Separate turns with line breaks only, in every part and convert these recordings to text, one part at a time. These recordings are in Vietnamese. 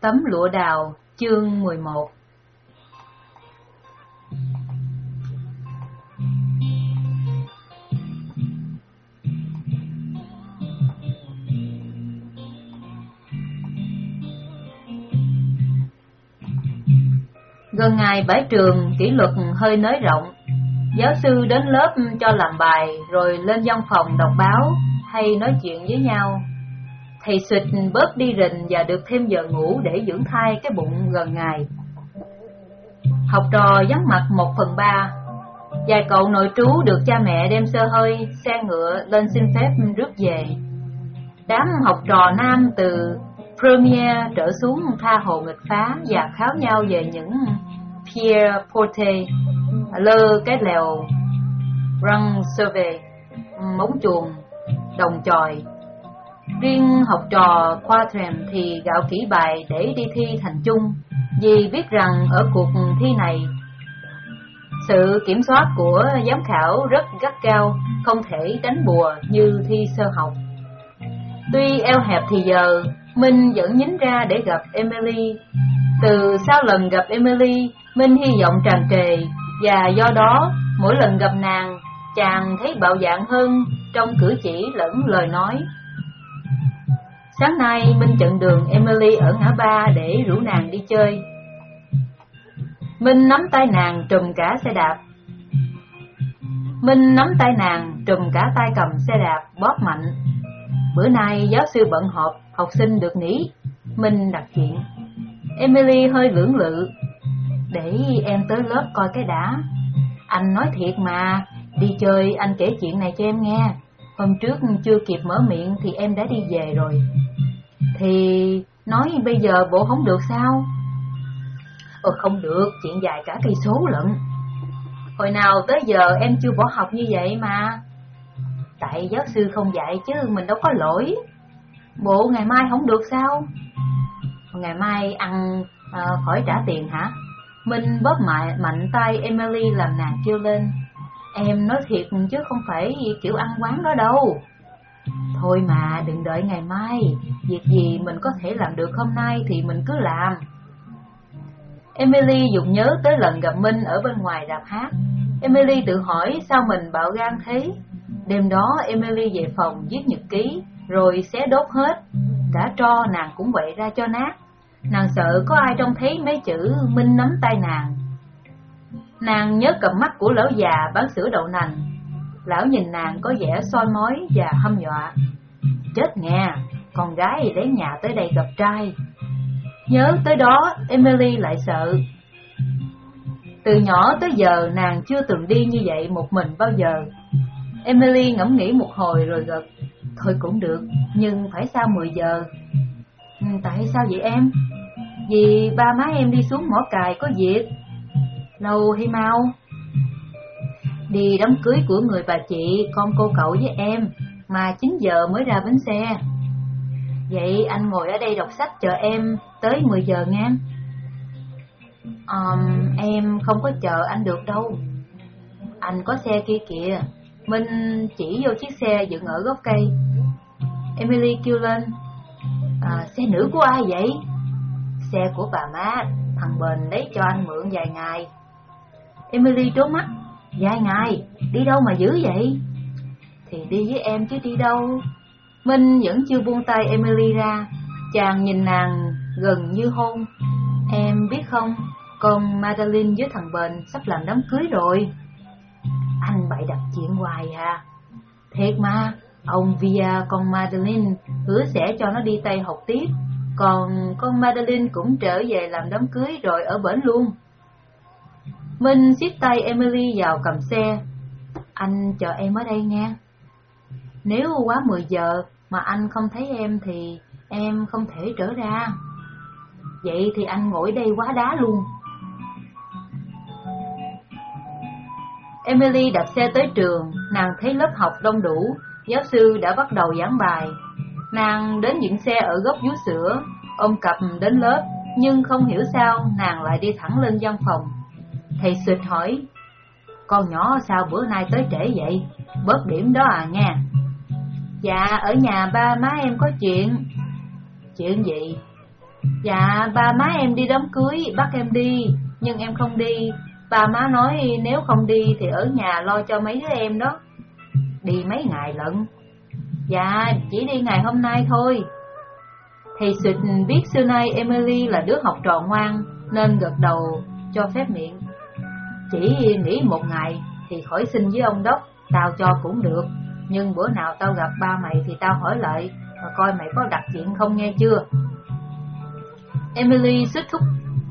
Tấm lụa đào, chương 11 Gần ngày bãi trường, kỷ luật hơi nới rộng. Giáo sư đến lớp cho làm bài, rồi lên văn phòng đọc báo, hay nói chuyện với nhau thì xịt bớt đi rình và được thêm giờ ngủ để dưỡng thai cái bụng gần ngày. Học trò vắng mặt một phần ba. Vài cậu nội trú được cha mẹ đem sơ hơi, xe ngựa lên xin phép rước về. Đám học trò nam từ Premier trở xuống tha hồ nghịch phá và kháo nhau về những Pierre Porte, lơ cái lèo, răng survey, móng chuồng, đồng chòi. Riêng học trò Quatrem thì gạo kỹ bài để đi thi thành chung, vì biết rằng ở cuộc thi này, sự kiểm soát của giám khảo rất gắt cao, không thể đánh bùa như thi sơ học. Tuy eo hẹp thì giờ, Minh vẫn nhín ra để gặp Emily. Từ sau lần gặp Emily, Minh hy vọng tràn trề, và do đó, mỗi lần gặp nàng, chàng thấy bạo dạn hơn trong cử chỉ lẫn lời nói. Sáng nay, Minh chặn đường Emily ở ngã ba để rủ nàng đi chơi. Minh nắm tay nàng trùm cả xe đạp. Minh nắm tay nàng trùm cả tay cầm xe đạp bóp mạnh. Bữa nay giáo sư bận họp, học sinh được nghỉ. Minh đặt chuyện. Emily hơi lưỡng lự. Để em tới lớp coi cái đã. Anh nói thiệt mà, đi chơi anh kể chuyện này cho em nghe. Hôm trước chưa kịp mở miệng thì em đã đi về rồi. Thì nói bây giờ bộ không được sao? Ờ không được, chuyện dài cả cây số lận. Hồi nào tới giờ em chưa bỏ học như vậy mà. Tại giáo sư không dạy chứ mình đâu có lỗi. Bộ ngày mai không được sao? Ngày mai ăn à, khỏi trả tiền hả? Minh bóp mạnh, mạnh tay Emily làm nàng kêu lên. Em nói thiệt chứ không phải kiểu ăn quán đó đâu. Thôi mà đừng đợi ngày mai, việc gì mình có thể làm được hôm nay thì mình cứ làm. Emily dùng nhớ tới lần gặp Minh ở bên ngoài rạp hát. Emily tự hỏi sao mình bạo gan thế. Đêm đó Emily về phòng viết nhật ký, rồi xé đốt hết. Cả tro nàng cũng quậy ra cho nát. Nàng sợ có ai trông thấy mấy chữ Minh nắm tay nàng. Nàng nhớ cặp mắt của lão già bán sữa đậu nành. Lão nhìn nàng có vẻ soi mói và hâm dọa. Chết nghe, con gái đến nhà tới đây gặp trai. Nhớ tới đó, Emily lại sợ. Từ nhỏ tới giờ nàng chưa từng đi như vậy một mình bao giờ. Emily ngẫm nghĩ một hồi rồi gật. Thôi cũng được, nhưng phải sau 10 giờ. Ừ, tại sao vậy em? Vì ba má em đi xuống mỏ cài có việc. Lâu hay mau? Đi đám cưới của người bà chị, con cô cậu với em, mà 9 giờ mới ra bến xe. Vậy anh ngồi ở đây đọc sách chờ em tới 10 giờ nghe. Um, em không có chờ anh được đâu. Anh có xe kia kìa. Minh chỉ vô chiếc xe dựng ở gốc cây. Emily kêu lên. À, xe nữ của ai vậy? Xe của bà má, thằng Bền lấy cho anh mượn vài ngày. Emily trố mắt. Dạ dài ngày, đi đâu mà dữ vậy? Thì đi với em chứ đi đâu. Minh vẫn chưa buông tay Emily ra, chàng nhìn nàng gần như hôn. Em biết không, con Madeline với thằng Bền sắp làm đám cưới rồi. Anh bậy đặt chuyện hoài à. Thiệt mà, ông Via con Madeline hứa sẽ cho nó đi Tây học tiếp, còn con Madeline cũng trở về làm đám cưới rồi ở bển luôn. Minh siết tay Emily vào cầm xe. Anh chờ em ở đây nghe. Nếu quá 10 giờ mà anh không thấy em thì em không thể trở ra. Vậy thì anh ngồi đây quá đá luôn. Emily đạp xe tới trường, nàng thấy lớp học đông đủ, giáo sư đã bắt đầu giảng bài. Nàng đến dựng xe ở góc vú sữa, ôm cặp đến lớp, nhưng không hiểu sao nàng lại đi thẳng lên văn phòng. Thầy sụt hỏi, con nhỏ sao bữa nay tới trễ vậy? Bớt điểm đó à nha. Dạ, ở nhà ba má em có chuyện. Chuyện gì? Dạ, ba má em đi đám cưới, bắt em đi, nhưng em không đi. Ba má nói nếu không đi thì ở nhà lo cho mấy đứa em đó. Đi mấy ngày lận. Dạ, chỉ đi ngày hôm nay thôi. Thầy Sụt biết xưa nay Emily là đứa học trò ngoan, nên gật đầu cho phép miệng. Chỉ nghỉ một ngày thì khỏi xin với ông đốc, tao cho cũng được. Nhưng bữa nào tao gặp ba mày thì tao hỏi lại, và coi mày có đặt chuyện không nghe chưa. Emily xuất thúc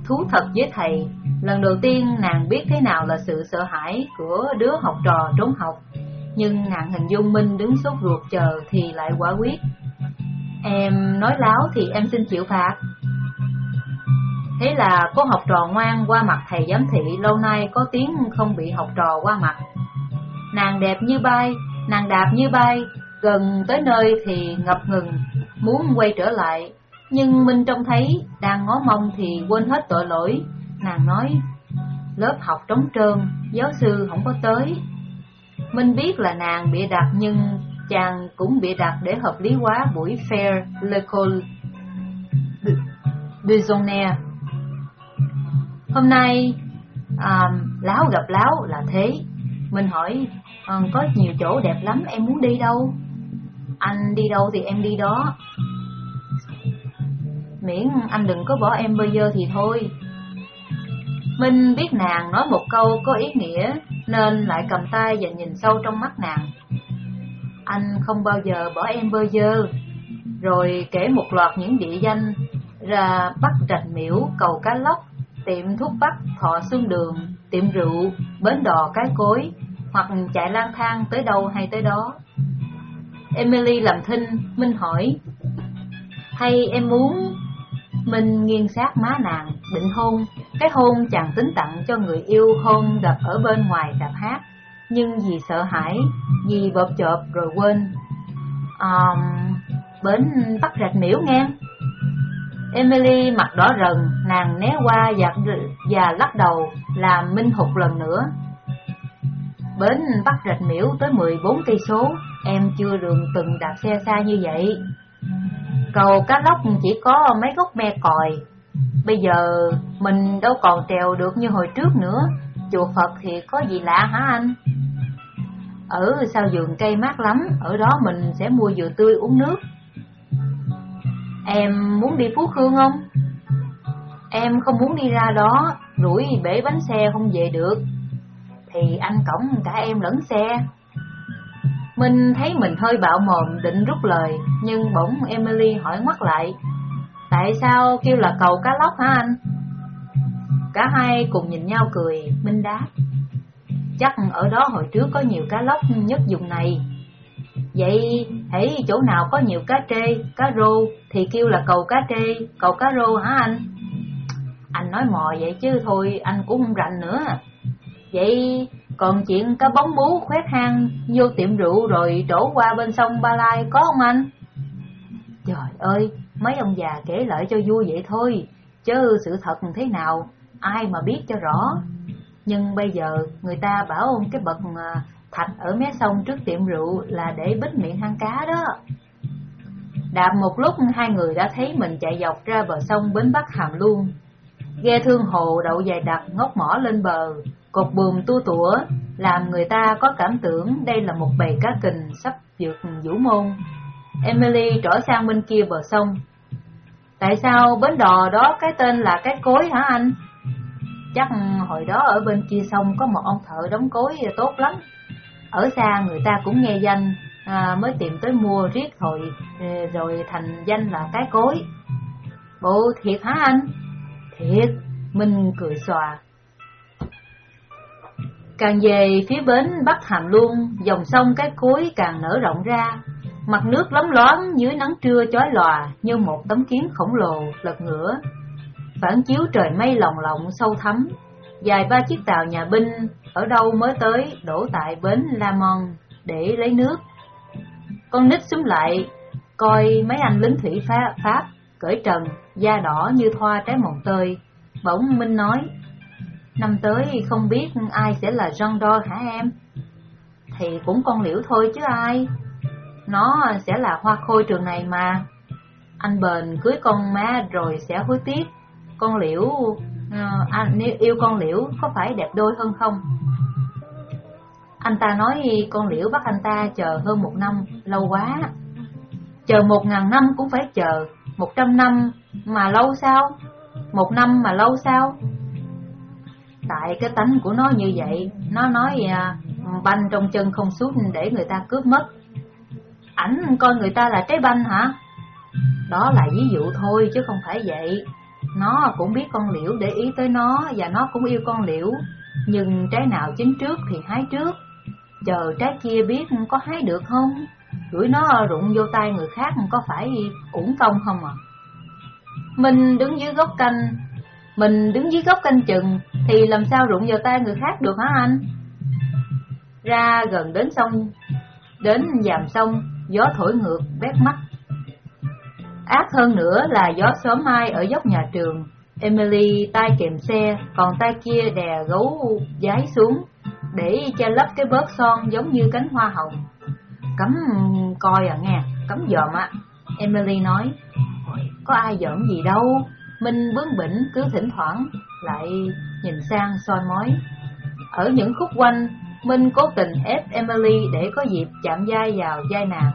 thú thật với thầy. Lần đầu tiên nàng biết thế nào là sự sợ hãi của đứa học trò trốn học. Nhưng nàng hình dung Minh đứng sốt ruột chờ thì lại quả quyết. Em nói láo thì em xin chịu phạt. Thế là cô học trò ngoan qua mặt thầy giám thị lâu nay có tiếng không bị học trò qua mặt. Nàng đẹp như bay, nàng đạp như bay, gần tới nơi thì ngập ngừng, muốn quay trở lại. Nhưng Minh trông thấy, đang ngó mông thì quên hết tội lỗi. Nàng nói, lớp học trống trơn, giáo sư không có tới. Minh biết là nàng bị đặt nhưng chàng cũng bị đặt để hợp lý hóa buổi fair Le Col Zonner. Hôm nay, à, láo gặp láo là thế. Mình hỏi, à, có nhiều chỗ đẹp lắm, em muốn đi đâu? Anh đi đâu thì em đi đó. Miễn anh đừng có bỏ em bây giờ thì thôi. Minh biết nàng nói một câu có ý nghĩa, nên lại cầm tay và nhìn sâu trong mắt nàng. Anh không bao giờ bỏ em bơ dơ. Rồi kể một loạt những địa danh ra bắt rạch miễu, cầu cá lóc, tiệm thuốc bắc, thọ xuân đường, tiệm rượu, bến đò cái cối, hoặc chạy lang thang tới đâu hay tới đó. Emily làm thinh, Minh hỏi, hay em muốn... Minh nghiêng sát má nàng, định hôn, cái hôn chàng tính tặng cho người yêu hôn gặp ở bên ngoài đạp hát, nhưng vì sợ hãi, vì bợp chợp rồi quên. Um, bến bắt rạch miễu nghe. Emily mặt đỏ rần, nàng né qua và, và lắc đầu, làm Minh hụt lần nữa. Bến bắt rạch miễu tới 14 cây số, em chưa đường từng đạp xe xa như vậy. Cầu cá lóc chỉ có mấy gốc me còi. Bây giờ mình đâu còn trèo được như hồi trước nữa, chùa Phật thì có gì lạ hả anh? Ở sau vườn cây mát lắm, ở đó mình sẽ mua dừa tươi uống nước. Em muốn đi Phú Khương không? Em không muốn đi ra đó, rủi bể bánh xe không về được. Thì anh cổng cả em lẫn xe. Minh thấy mình hơi bạo mồm định rút lời, nhưng bỗng Emily hỏi ngoắt lại. Tại sao kêu là cầu cá lóc hả anh? Cả hai cùng nhìn nhau cười, Minh đáp. Chắc ở đó hồi trước có nhiều cá lóc nhất vùng này. Vậy hãy chỗ nào có nhiều cá trê, cá rô thì kêu là cầu cá trê, cầu cá rô hả anh? Anh nói mò vậy chứ thôi anh cũng không rành nữa. Vậy còn chuyện cá bóng bú khoét hang vô tiệm rượu rồi trổ qua bên sông Ba Lai có không anh? Trời ơi, mấy ông già kể lại cho vui vậy thôi, chứ sự thật thế nào, ai mà biết cho rõ. Nhưng bây giờ người ta bảo ông cái bậc à, thạch ở mé sông trước tiệm rượu là để bít miệng hang cá đó. Đạp một lúc hai người đã thấy mình chạy dọc ra bờ sông bến Bắc Hàm luôn. Ghe thương hồ đậu dài đặc ngóc mỏ lên bờ, cột buồm tua tủa, làm người ta có cảm tưởng đây là một bầy cá kình sắp vượt vũ môn. Emily trở sang bên kia bờ sông. Tại sao bến đò đó cái tên là cái cối hả anh? Chắc hồi đó ở bên kia sông có một ông thợ đóng cối tốt lắm. Ở xa người ta cũng nghe danh, à, mới tìm tới mua riết thôi, ờ, rồi thành danh là cái cối. Bộ thiệt hả anh? Thiệt, Minh cười xòa. Càng về phía bến Bắc Hàm luôn, dòng sông cái cối càng nở rộng ra, mặt nước lóng loáng dưới nắng trưa chói lòa như một tấm kiến khổng lồ lật ngửa, phản chiếu trời mây lồng lộng sâu thắm. Dài ba chiếc tàu nhà binh ở đâu mới tới đổ tại bến La Mon để lấy nước. Con nít xuống lại coi mấy anh lính thủy Pháp, Pháp cởi trần, da đỏ như thoa trái mồng tơi. Bỗng Minh nói, năm tới không biết ai sẽ là Jean đo hả em? Thì cũng con liễu thôi chứ ai. Nó sẽ là hoa khôi trường này mà. Anh bền cưới con má rồi sẽ hối tiếc. Con liễu, Ờ, à, nếu yêu con liễu có phải đẹp đôi hơn không? Anh ta nói con liễu bắt anh ta chờ hơn một năm, lâu quá. Chờ một ngàn năm cũng phải chờ, một trăm năm mà lâu sao? Một năm mà lâu sao? Tại cái tánh của nó như vậy, nó nói à, banh trong chân không suốt để người ta cướp mất. Ảnh coi người ta là trái banh hả? Đó là ví dụ thôi chứ không phải vậy. Nó cũng biết con liễu để ý tới nó và nó cũng yêu con liễu. Nhưng trái nào chín trước thì hái trước. Chờ trái kia biết có hái được không? gửi nó rụng vô tay người khác có phải uổng công không à? Mình đứng dưới gốc canh, mình đứng dưới gốc canh chừng thì làm sao rụng vào tay người khác được hả anh? Ra gần đến sông, đến dàm sông, gió thổi ngược, bét mắt. Ác hơn nữa là gió sớm mai ở dốc nhà trường, Emily tay kèm xe, còn tay kia đè gấu giái xuống, để che lấp cái bớt son giống như cánh hoa hồng. Cấm coi à nghe, cấm dòm ạ. Emily nói, có ai dòm gì đâu, Minh bướng bỉnh cứ thỉnh thoảng lại nhìn sang soi mói. Ở những khúc quanh, Minh cố tình ép Emily để có dịp chạm vai vào vai nàng.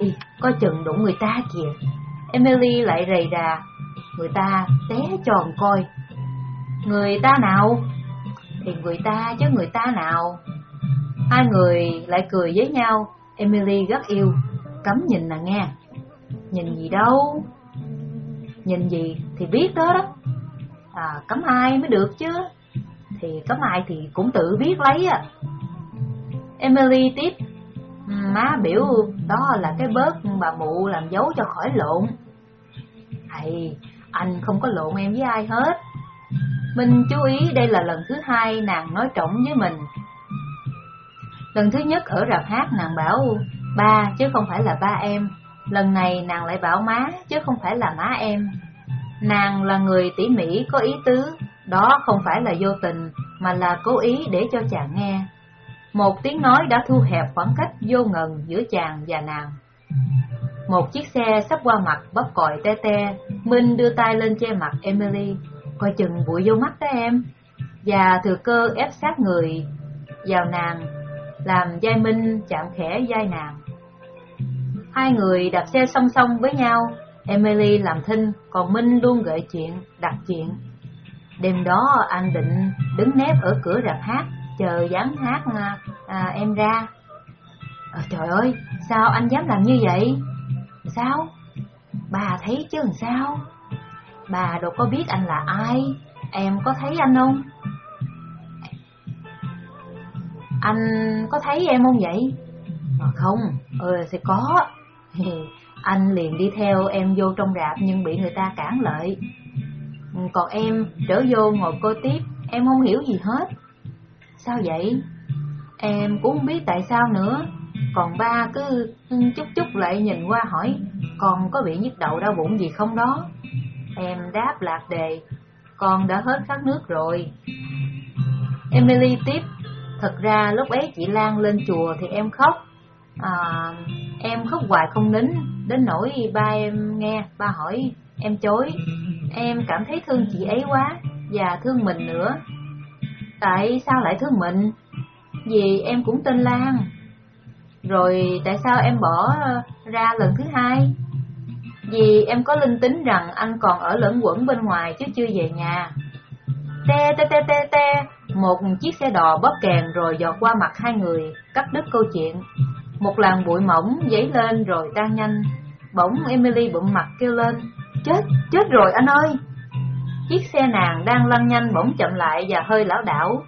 Ý, coi chừng đụng người ta kìa. Emily lại rầy rà, người ta té tròn coi. Người ta nào? Thì người ta chứ người ta nào? Hai người lại cười với nhau, Emily rất yêu, cấm nhìn là nghe. Nhìn gì đâu? Nhìn gì thì biết đó đó. À, cấm ai mới được chứ. Thì cấm ai thì cũng tự biết lấy à. Emily tiếp, má biểu đó là cái bớt bà mụ làm dấu cho khỏi lộn. thầy anh không có lộn em với ai hết. Mình chú ý đây là lần thứ hai nàng nói trọng với mình. Lần thứ nhất ở rạp hát nàng bảo ba chứ không phải là ba em. Lần này nàng lại bảo má chứ không phải là má em. Nàng là người tỉ mỉ có ý tứ, đó không phải là vô tình mà là cố ý để cho chàng nghe. Một tiếng nói đã thu hẹp khoảng cách vô ngần giữa chàng và nàng. Một chiếc xe sắp qua mặt bắp còi te te, Minh đưa tay lên che mặt Emily, coi chừng bụi vô mắt đó em. Và thừa cơ ép sát người vào nàng, làm dai Minh chạm khẽ dai nàng. Hai người đạp xe song song với nhau, Emily làm thinh, còn Minh luôn gợi chuyện, đặt chuyện. Đêm đó anh định đứng nép ở cửa rạp hát, chờ dán hát à, à, em ra. À, trời ơi, sao anh dám làm như vậy? Sao? Bà thấy chứ làm sao? Bà đâu có biết anh là ai, em có thấy anh không? Anh có thấy em không vậy? Mà không, ờ, ừ sẽ có. Anh liền đi theo em vô trong rạp nhưng bị người ta cản lại. Còn em trở vô ngồi coi tiếp, em không hiểu gì hết. Sao vậy? Em cũng không biết tại sao nữa. Còn ba cứ chút chút lại nhìn qua hỏi, con có bị nhức đầu đau bụng gì không đó? Em đáp lạc đề, con đã hết khát nước rồi. Emily tiếp, thật ra lúc ấy chị Lan lên chùa thì em khóc. À, em khóc hoài không nín, đến nỗi ba em nghe, ba hỏi, em chối. Em cảm thấy thương chị ấy quá, và thương mình nữa. Tại sao lại thương mình? Vì em cũng tên Lan. Rồi tại sao em bỏ ờ, ra lần thứ hai? Vì em có linh tính rằng anh còn ở lẫn quẩn bên ngoài chứ chưa về nhà. Te te te te te, một chiếc xe đò bóp kèn rồi dọt qua mặt hai người, cắt đứt câu chuyện. Một làn bụi mỏng dấy lên rồi tan nhanh. Bỗng Emily bụm mặt kêu lên, chết, chết rồi anh ơi! Chiếc xe nàng đang lăn nhanh bỗng chậm lại và hơi lão đảo.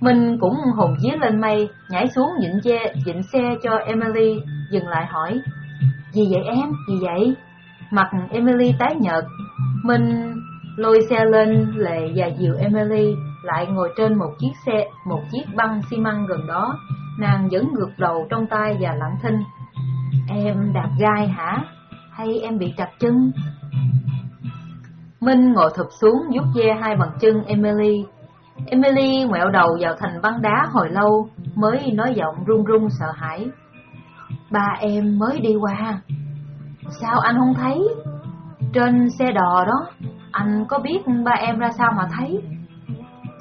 Mình cũng hồn vía lên mây, nhảy xuống dịnh, che, dịnh xe cho Emily, dừng lại hỏi, Gì vậy em, gì vậy? Mặt Emily tái nhợt, mình lôi xe lên lệ và dìu Emily lại ngồi trên một chiếc xe, một chiếc băng xi măng gần đó. Nàng vẫn ngược đầu trong tay và lặng thinh. Em đạp gai hả? Hay em bị trật chân? Minh ngồi thụp xuống vuốt ve hai bàn chân Emily. Emily ngoẹo đầu vào thành băng đá hồi lâu mới nói giọng run run sợ hãi. Ba em mới đi qua. Sao anh không thấy? Trên xe đò đó, anh có biết ba em ra sao mà thấy?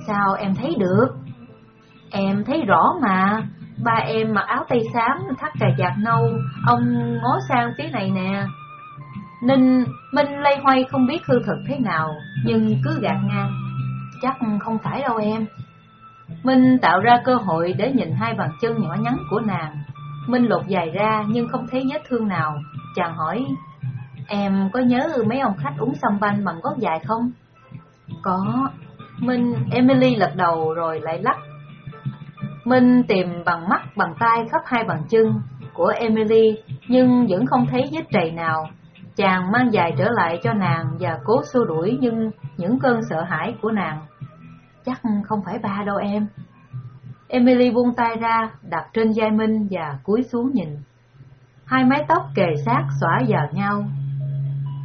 Sao em thấy được? Em thấy rõ mà, ba em mặc áo tây xám, thắt cà vạt nâu, ông ngó sang phía này nè. Ninh, Minh lây hoay không biết hư thực thế nào, nhưng cứ gạt ngang. Chắc không phải đâu em. Minh tạo ra cơ hội để nhìn hai bàn chân nhỏ nhắn của nàng. Minh lột dài ra nhưng không thấy vết thương nào. Chàng hỏi, em có nhớ mấy ông khách uống sâm banh bằng gót dài không? Có. Minh, Emily lật đầu rồi lại lắc. Minh tìm bằng mắt, bằng tay khắp hai bàn chân của Emily, nhưng vẫn không thấy vết trầy nào. Chàng mang dài trở lại cho nàng và cố xua đuổi nhưng những cơn sợ hãi của nàng. Chắc không phải ba đâu em. Emily buông tay ra, đặt trên vai Minh và cúi xuống nhìn. Hai mái tóc kề sát xõa vào nhau.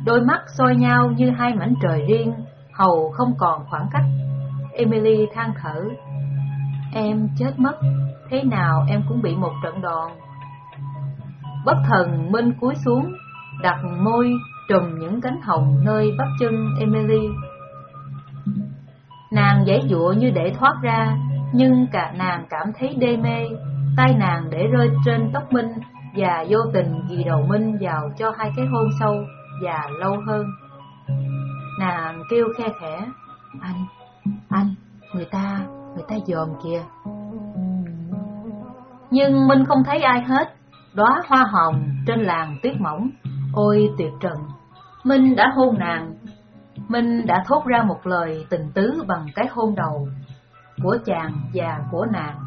Đôi mắt soi nhau như hai mảnh trời riêng, hầu không còn khoảng cách. Emily than thở. Em chết mất, thế nào em cũng bị một trận đòn. Bất thần Minh cúi xuống, đặt môi trùm những cánh hồng nơi bắp chân Emily. Nàng giãy dụa như để thoát ra, nhưng cả nàng cảm thấy đê mê, tay nàng để rơi trên tóc Minh và vô tình ghi đầu Minh vào cho hai cái hôn sâu và lâu hơn. Nàng kêu khe khẽ, anh, anh, người ta, người ta dòm kìa. Nhưng Minh không thấy ai hết, đóa hoa hồng trên làng tuyết mỏng, ôi tuyệt trần. Minh đã hôn nàng, Minh đã thốt ra một lời tình tứ bằng cái hôn đầu của chàng và của nàng.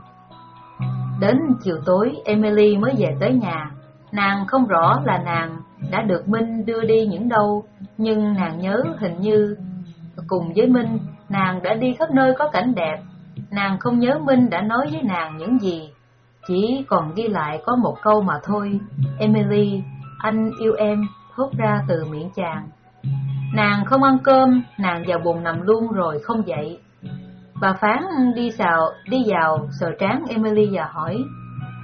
Đến chiều tối, Emily mới về tới nhà. Nàng không rõ là nàng đã được Minh đưa đi những đâu, nhưng nàng nhớ hình như cùng với Minh, nàng đã đi khắp nơi có cảnh đẹp. Nàng không nhớ Minh đã nói với nàng những gì, chỉ còn ghi lại có một câu mà thôi. Emily, anh yêu em, thốt ra từ miệng chàng. Nàng không ăn cơm, nàng vào buồn nằm luôn rồi không dậy. Bà Phán đi xào, đi vào sờ trán Emily và hỏi,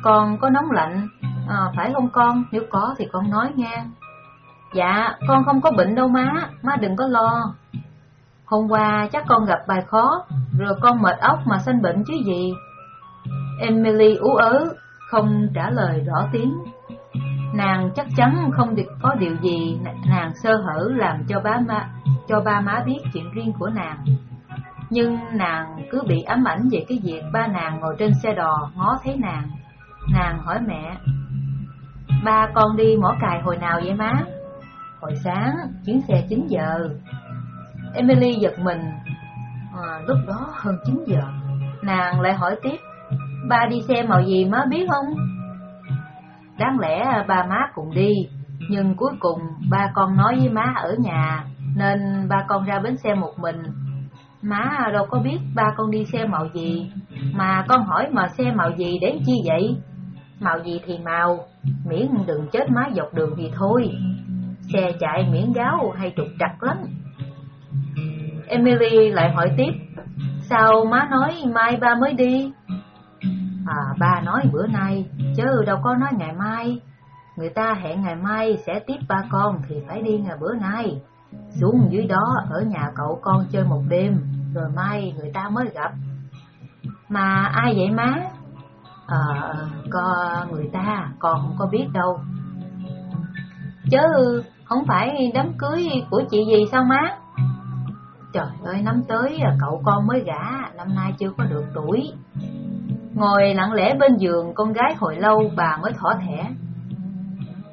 con có nóng lạnh, à, phải không con, nếu có thì con nói nghe. Dạ, con không có bệnh đâu má, má đừng có lo. Hôm qua chắc con gặp bài khó, rồi con mệt óc mà sanh bệnh chứ gì. Emily ú ớ, không trả lời rõ tiếng. Nàng chắc chắn không được có điều gì nàng sơ hở làm cho ba má, cho ba má biết chuyện riêng của nàng. Nhưng nàng cứ bị ám ảnh về cái việc ba nàng ngồi trên xe đò ngó thấy nàng. Nàng hỏi mẹ, ba con đi mỏ cài hồi nào vậy má? Hồi sáng, chuyến xe 9 giờ. Emily giật mình, à, lúc đó hơn 9 giờ. Nàng lại hỏi tiếp, ba đi xe màu gì má biết không? Đáng lẽ ba má cùng đi, nhưng cuối cùng ba con nói với má ở nhà, nên ba con ra bến xe một mình Má đâu có biết ba con đi xe màu gì, mà con hỏi mà xe màu gì đến chi vậy? Màu gì thì màu, miễn đừng chết má dọc đường thì thôi. Xe chạy miễn gáo hay trục trặc lắm. Emily lại hỏi tiếp, sao má nói mai ba mới đi? À, ba nói bữa nay, chứ đâu có nói ngày mai. Người ta hẹn ngày mai sẽ tiếp ba con thì phải đi ngày bữa nay. Xuống dưới đó ở nhà cậu con chơi một đêm, rồi mai người ta mới gặp. Mà ai vậy má? Ờ, có người ta, con không có biết đâu. Chứ không phải đám cưới của chị gì sao má? Trời ơi, năm tới cậu con mới gả, năm nay chưa có được tuổi. Ngồi lặng lẽ bên giường con gái hồi lâu bà mới thỏ thẻ.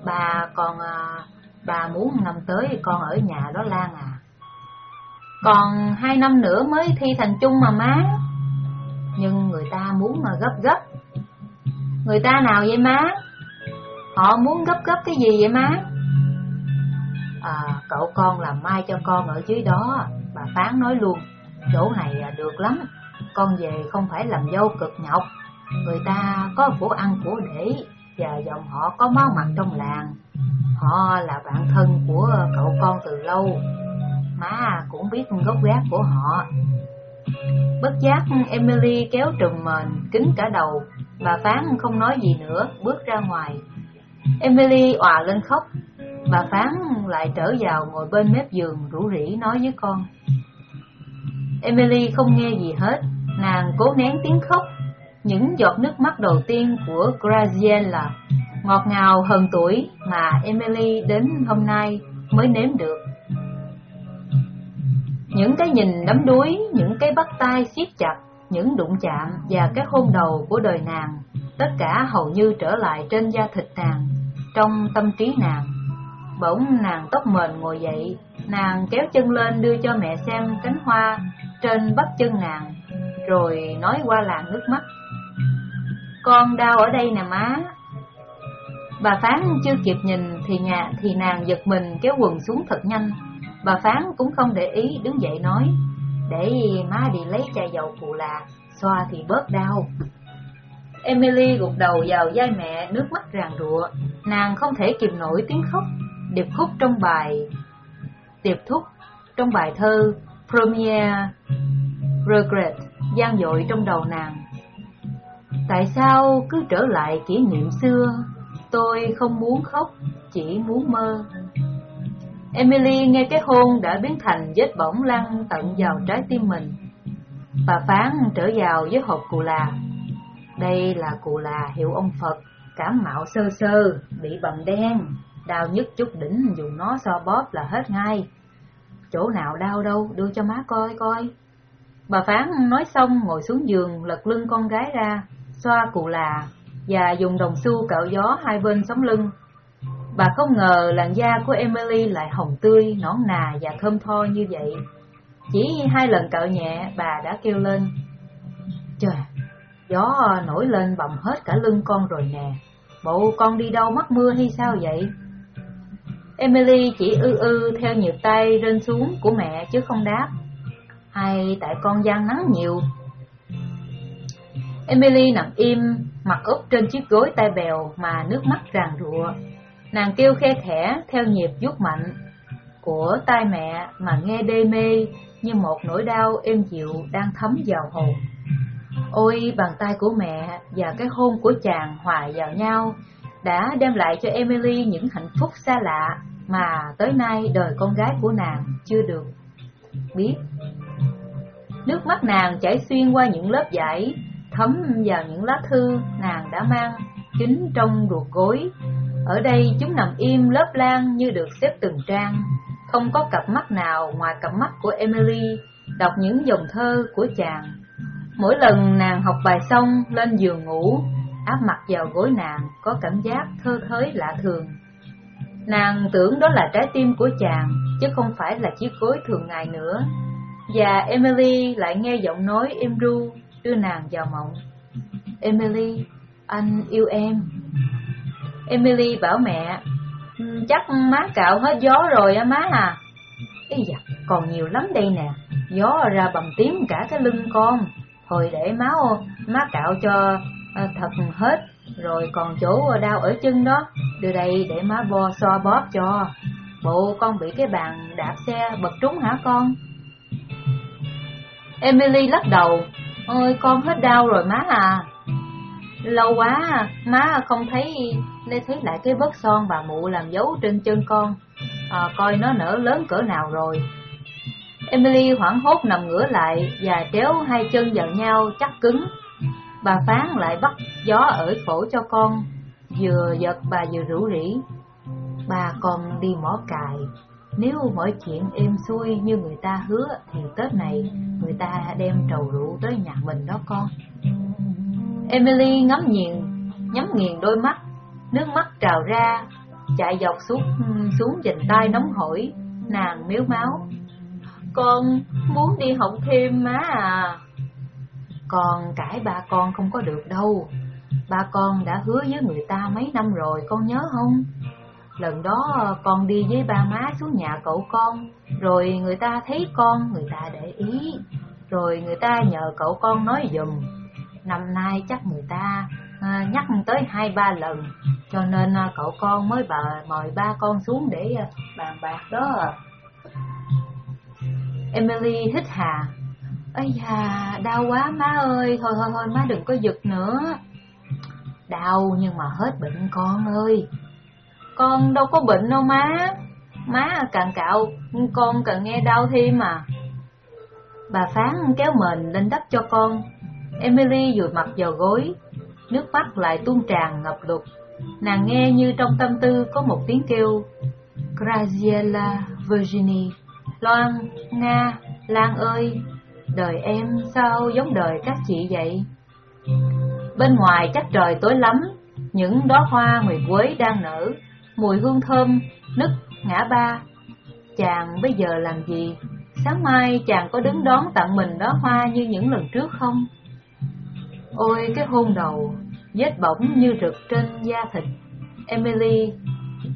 Bà còn à, bà muốn năm tới con ở nhà đó Lan à. Còn hai năm nữa mới thi thành chung mà má. Nhưng người ta muốn mà gấp gấp. Người ta nào vậy má? Họ muốn gấp gấp cái gì vậy má? À, cậu con làm mai cho con ở dưới đó, bà Phán nói luôn, chỗ này à, được lắm, con về không phải làm dâu cực nhọc, người ta có của ăn của để, và dòng họ có máu mặt trong làng, họ là bạn thân của cậu con từ lâu, má cũng biết gốc gác của họ. Bất giác Emily kéo trùm mền, kính cả đầu, bà Phán không nói gì nữa, bước ra ngoài. Emily òa lên khóc, Bà Phán lại trở vào ngồi bên mép giường rủ rỉ nói với con. Emily không nghe gì hết, nàng cố nén tiếng khóc. Những giọt nước mắt đầu tiên của Graziella ngọt ngào hơn tuổi mà Emily đến hôm nay mới nếm được. Những cái nhìn đắm đuối, những cái bắt tay siết chặt, những đụng chạm và cái hôn đầu của đời nàng, tất cả hầu như trở lại trên da thịt nàng, trong tâm trí nàng. Bỗng nàng tóc mền ngồi dậy, nàng kéo chân lên đưa cho mẹ xem cánh hoa trên bắp chân nàng, rồi nói qua làn nước mắt. Con đau ở đây nè má. Bà Phán chưa kịp nhìn thì nhà thì nàng giật mình kéo quần xuống thật nhanh. Bà Phán cũng không để ý đứng dậy nói, để má đi lấy chai dầu phụ là, xoa thì bớt đau. Emily gục đầu vào vai mẹ, nước mắt ràn rụa, nàng không thể kìm nổi tiếng khóc, điệp khúc trong bài điệp thúc trong bài thơ Premier Regret gian dội trong đầu nàng. Tại sao cứ trở lại kỷ niệm xưa, tôi không muốn khóc, chỉ muốn mơ. Emily nghe cái hôn đã biến thành vết bỏng lăn tận vào trái tim mình. Bà Phán trở vào với hộp cù là. Đây là cù là hiệu ông Phật, cảm mạo sơ sơ, bị bầm đen, đau nhất chút đỉnh dùng nó so bóp là hết ngay. Chỗ nào đau đâu, đưa cho má coi coi. Bà Phán nói xong ngồi xuống giường lật lưng con gái ra, xoa cụ là và dùng đồng xu cạo gió hai bên sống lưng. Bà không ngờ làn da của Emily lại hồng tươi, nõn nà và thơm tho như vậy. Chỉ hai lần cạo nhẹ, bà đã kêu lên. Trời, gió nổi lên bầm hết cả lưng con rồi nè. Bộ con đi đâu mắc mưa hay sao vậy? Emily chỉ ư ư theo nhịp tay rên xuống của mẹ chứ không đáp. Hay tại con gian nắng nhiều? Emily nằm im, mặt úp trên chiếc gối tay bèo mà nước mắt ràn rụa. Nàng kêu khe khẽ theo nhịp vuốt mạnh của tai mẹ mà nghe đê mê như một nỗi đau êm dịu đang thấm vào hồn. Ôi bàn tay của mẹ và cái hôn của chàng hòa vào nhau đã đem lại cho Emily những hạnh phúc xa lạ mà tới nay đời con gái của nàng chưa được biết. Nước mắt nàng chảy xuyên qua những lớp vải, thấm vào những lá thư nàng đã mang kín trong ruột gối. Ở đây chúng nằm im lớp lan như được xếp từng trang, không có cặp mắt nào ngoài cặp mắt của Emily đọc những dòng thơ của chàng. Mỗi lần nàng học bài xong lên giường ngủ, áp mặt vào gối nàng có cảm giác thơ thới lạ thường. Nàng tưởng đó là trái tim của chàng, chứ không phải là chiếc gối thường ngày nữa. Và Emily lại nghe giọng nói êm ru đưa nàng vào mộng. Emily, anh yêu em. Emily bảo mẹ, ừ, chắc má cạo hết gió rồi á má à. Ý dạ, còn nhiều lắm đây nè, gió ra bầm tím cả cái lưng con. Thôi để má ô, má cạo cho à, thật hết, rồi còn chỗ đau ở chân đó, đưa đây để má bo xoa bóp cho. Bộ con bị cái bàn đạp xe bật trúng hả con? Emily lắc đầu, ôi con hết đau rồi má à. Lâu quá, má không thấy Lê thấy lại cái bớt son bà mụ làm dấu trên chân con, à, coi nó nở lớn cỡ nào rồi. Emily hoảng hốt nằm ngửa lại và kéo hai chân vào nhau chắc cứng. Bà Phán lại bắt gió ở phổ cho con, vừa giật bà vừa rủ rỉ. Bà còn đi mỏ cài, nếu mọi chuyện êm xuôi như người ta hứa thì Tết này người ta đem trầu rượu tới nhà mình đó con. Emily ngắm nhìn, nhắm nghiền đôi mắt, nước mắt trào ra, chạy dọc xuống xuống dành tay nóng hổi, nàng miếu máu. Con muốn đi học thêm má à. Con cãi ba con không có được đâu. Ba con đã hứa với người ta mấy năm rồi, con nhớ không? Lần đó ờ, con đi với ba má xuống nhà cậu con, rồi người ta thấy con, người ta để ý, rồi người ta nhờ cậu con nói dùm. Năm nay chắc người ta à, nhắc tới hai ba lần, cho nên à, cậu con mới bà mời ba con xuống để à, bàn bạc đó. Emily hít hà. Ây da, đau quá má ơi, thôi thôi thôi má đừng có giật nữa. Đau nhưng mà hết bệnh con ơi. Con đâu có bệnh đâu má. Má càng cạo, con cần nghe đau thêm mà. Bà Phán kéo mền lên đắp cho con. Emily dụi mặt vào gối, nước mắt lại tuôn tràn ngập lụt. Nàng nghe như trong tâm tư có một tiếng kêu Graziella Virginie Loan, Nga, Lan ơi, đời em sao giống đời các chị vậy? Bên ngoài chắc trời tối lắm, những đóa hoa nguyệt quế đang nở, mùi hương thơm, nức, ngã ba. Chàng bây giờ làm gì? Sáng mai chàng có đứng đón tặng mình đó hoa như những lần trước không? Ôi cái hôn đầu, vết bỏng như rực trên da thịt. Emily,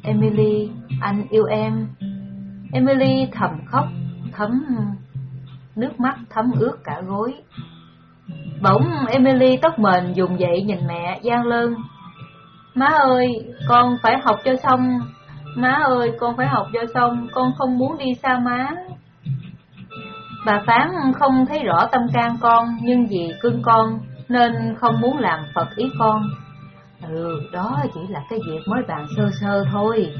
Emily, anh yêu em. Emily thầm khóc, thấm nước mắt thấm ướt cả gối. Bỗng Emily tóc mền dùng dậy nhìn mẹ gian lơn. Má ơi, con phải học cho xong. Má ơi, con phải học cho xong, con không muốn đi xa má. Bà Phán không thấy rõ tâm can con, nhưng vì cưng con nên không muốn làm phật ý con. Ừ, đó chỉ là cái việc mới bàn sơ sơ thôi.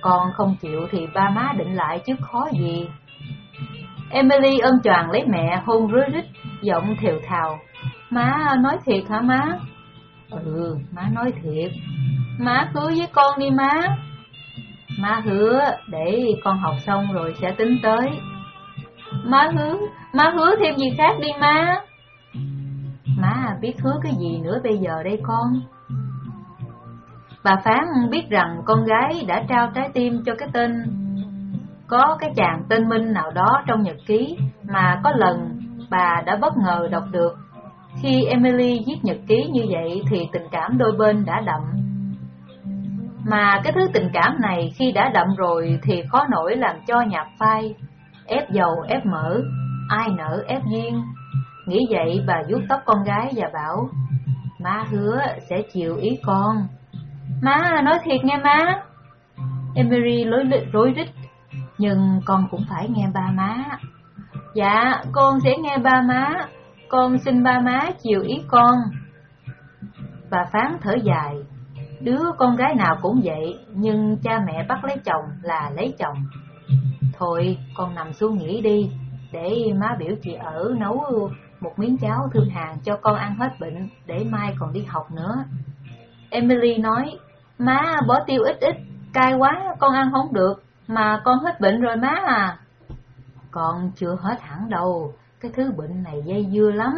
Con không chịu thì ba má định lại chứ khó gì. Emily ôm choàng lấy mẹ hôn rứa rít, giọng thều thào. Má nói thiệt hả má? Ừ, má nói thiệt. Má hứa với con đi má. Má hứa để con học xong rồi sẽ tính tới. Má hứa, má hứa thêm gì khác đi má. Má biết hứa cái gì nữa bây giờ đây con? Bà Phán biết rằng con gái đã trao trái tim cho cái tên Có cái chàng tên Minh nào đó trong nhật ký Mà có lần bà đã bất ngờ đọc được khi Emily viết nhật ký như vậy thì tình cảm đôi bên đã đậm. Mà cái thứ tình cảm này khi đã đậm rồi thì khó nổi làm cho nhạt phai Ép dầu ép mỡ, ai nở ép duyên. Nghĩ vậy bà vuốt tóc con gái và bảo Má hứa sẽ chịu ý con. Má nói thiệt nghe má. Emery lối rối rít Nhưng con cũng phải nghe ba má. Dạ con sẽ nghe ba má. Con xin ba má chiều ý con. Bà Phán thở dài Đứa con gái nào cũng vậy Nhưng cha mẹ bắt lấy chồng là lấy chồng. Thôi con nằm xuống nghỉ đi Để má biểu chị ở nấu một miếng cháo thương hàng cho con ăn hết bệnh Để mai còn đi học nữa. Emily nói Má bỏ tiêu ít ít, cay quá con ăn không được, mà con hết bệnh rồi má à. Con chưa hết hẳn đâu, cái thứ bệnh này dây dưa lắm.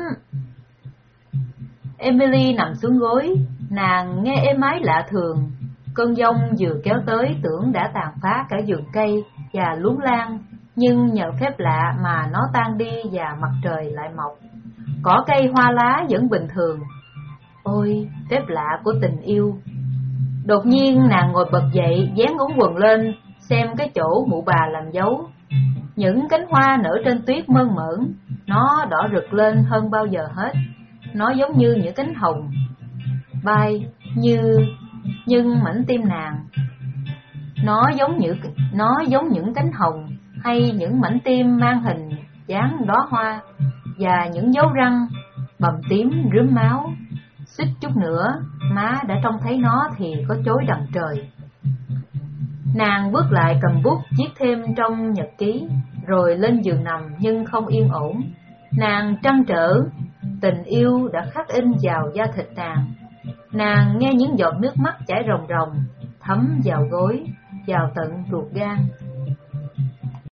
Emily nằm xuống gối, nàng nghe êm ái lạ thường. Cơn giông vừa kéo tới tưởng đã tàn phá cả vườn cây và luống lan, nhưng nhờ phép lạ mà nó tan đi và mặt trời lại mọc. Cỏ cây hoa lá vẫn bình thường. Ôi, phép lạ của tình yêu Đột nhiên nàng ngồi bật dậy, dán ống quần lên, xem cái chỗ mụ bà làm dấu. Những cánh hoa nở trên tuyết mơn mởn, nó đỏ rực lên hơn bao giờ hết. Nó giống như những cánh hồng, bay như nhưng mảnh tim nàng. Nó giống như nó giống những cánh hồng hay những mảnh tim mang hình dáng đóa hoa và những dấu răng bầm tím rướm máu Xích chút nữa, má đã trông thấy nó thì có chối đằng trời. Nàng bước lại cầm bút viết thêm trong nhật ký, rồi lên giường nằm nhưng không yên ổn. Nàng trăn trở, tình yêu đã khắc in vào da thịt nàng. Nàng nghe những giọt nước mắt chảy ròng ròng, thấm vào gối, vào tận ruột gan.